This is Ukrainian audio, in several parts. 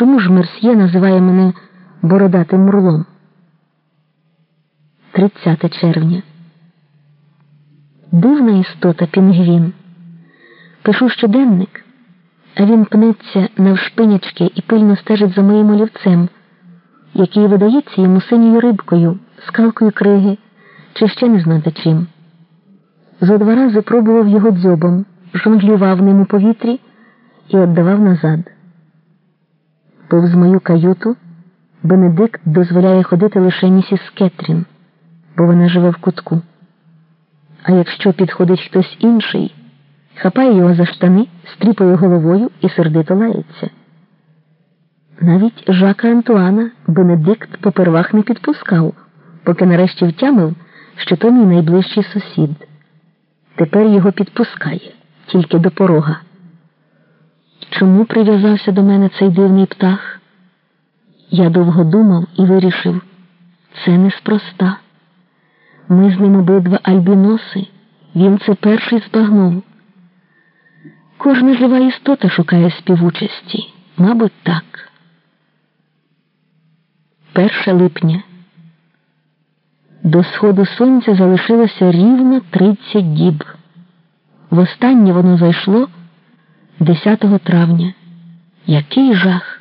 чому ж Мерсьє називає мене бородатим мурлом? 30 червня. Дивна істота Пінгвін. Пишу щоденник, а він пнеться навшпинячки і пильно стежить за моїм олівцем, який видається йому синьою рибкою, скалкою криги, чи ще не знати чим. Зо два рази пробував його дзьобом, жонглював ним у повітрі і віддавав назад. Повз мою каюту Бенедикт дозволяє ходити лише місіс Кетрін, бо вона живе в кутку. А якщо підходить хтось інший, хапає його за штани, стріпає головою і сердито лається. Навіть Жака Антуана Бенедикт попервах не підпускав, поки нарешті втямив, що то мій найближчий сусід. Тепер його підпускає тільки до порога. Чому прив'язався до мене цей дивний птах? Я довго думав і вирішив, це неспроста. Ми з ним обидва альбіноси, він це перший збагнув. Кожна жива істота шукає співучасті, мабуть, так. 1 липня. До сходу сонця залишилося рівно 30 діб. Востаннє воно зайшло 10 травня. Який жах!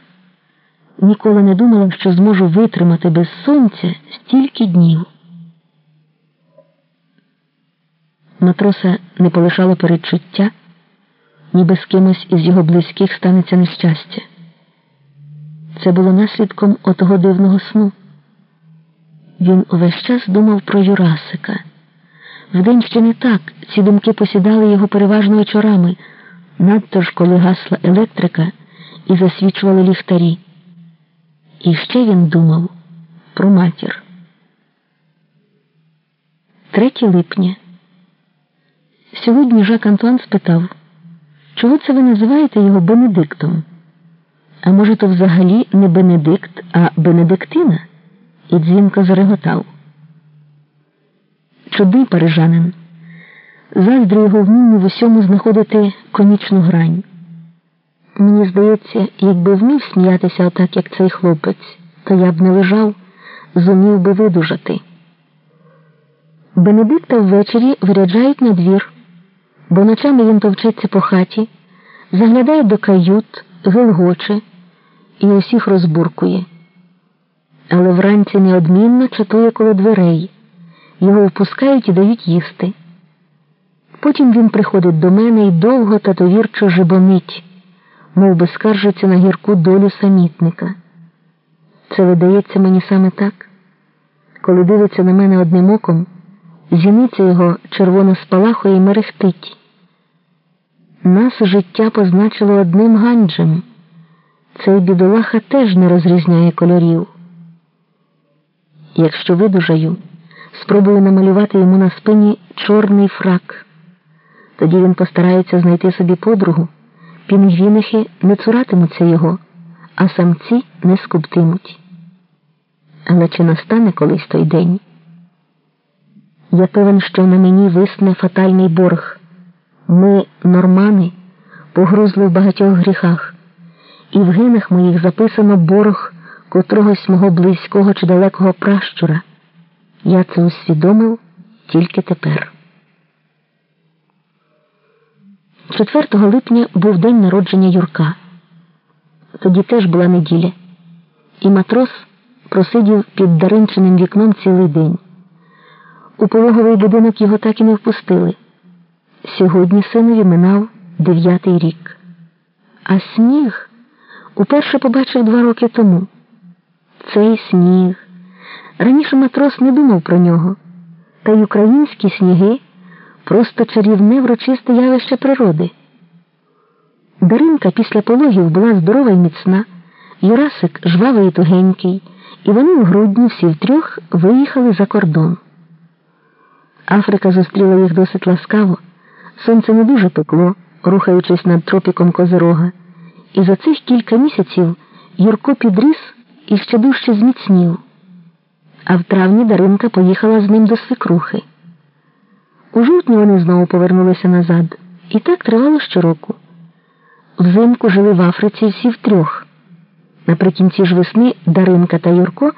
Ніколи не думала, що зможу витримати без сонця стільки днів. Матроса не полишало передчуття, ніби з кимось із його близьких станеться нещастя. Це було наслідком отого дивного сну. Він увесь час думав про Юрасика. Вдень ще не так, ці думки посідали його переважно вечорами, надто ж коли гасла електрика і засвічували ліхтарі. І ще він думав про матір. 3 липня. Сьогодні Жак Антуан спитав, чого це ви називаєте його Бенедиктом? А може, то взагалі не Бенедикт, а Бенедиктина? І дзвінко зареготав. Чудний парижанин. Заздрю його вмінню в усьому знаходити комічну грань. Мені здається, якби вмів сміятися отак, як цей хлопець, то я б не лежав, зумів би видужати. Бенедикта ввечері виряджають на двір, бо ночами він товчеться по хаті, заглядає до кают, гилгоче і усіх розбуркує. Але вранці неодмінно чатує коло дверей, його впускають і дають їсти. Потім він приходить до мене і довго та довірчо жебонить, мов би скаржиться на гірку долю самітника. Це видається мені саме так. Коли дивиться на мене одним оком, зіниця його червоно спалахує і мерехтить. Нас життя позначило одним ганджем. Цей бідолаха теж не розрізняє кольорів. Якщо видужаю, спробую намалювати йому на спині чорний фрак. Тоді він постарається знайти собі подругу, пінгвінихи не цуратимуться його, а самці не скуптимуть. Але чи настане колись той день? Я певен, що на мені висне фатальний борг. Ми, нормани, погрузли в багатьох гріхах, і в гинах моїх записано борг котрогось мого близького чи далекого пращура. Я це усвідомив тільки тепер. 4 липня був день народження Юрка. Тоді теж була неділя, і матрос просидів під даринчиним вікном цілий день. У пологовий будинок його так і не впустили. Сьогодні синові минав дев'ятий рік. А сніг уперше побачив два роки тому. Цей сніг. Раніше матрос не думав про нього, та й українські сніги просто чарівне врочисте явище природи. Даринка після пологів була здорова й міцна, Юрасик жвавий і тугенький, і вони в грудні всі втрьох виїхали за кордон. Африка зустріла їх досить ласкаво, сонце не дуже пекло, рухаючись над тропіком Козирога, і за цих кілька місяців Юрко підріс і ще дужче зміцнів, а в травні Даринка поїхала з ним до свекрухи. У жовтні вони знову повернулися назад, і так тривало щороку. Взимку жили в Африці всі втрьох. Наприкінці ж весни Даринка та Юрко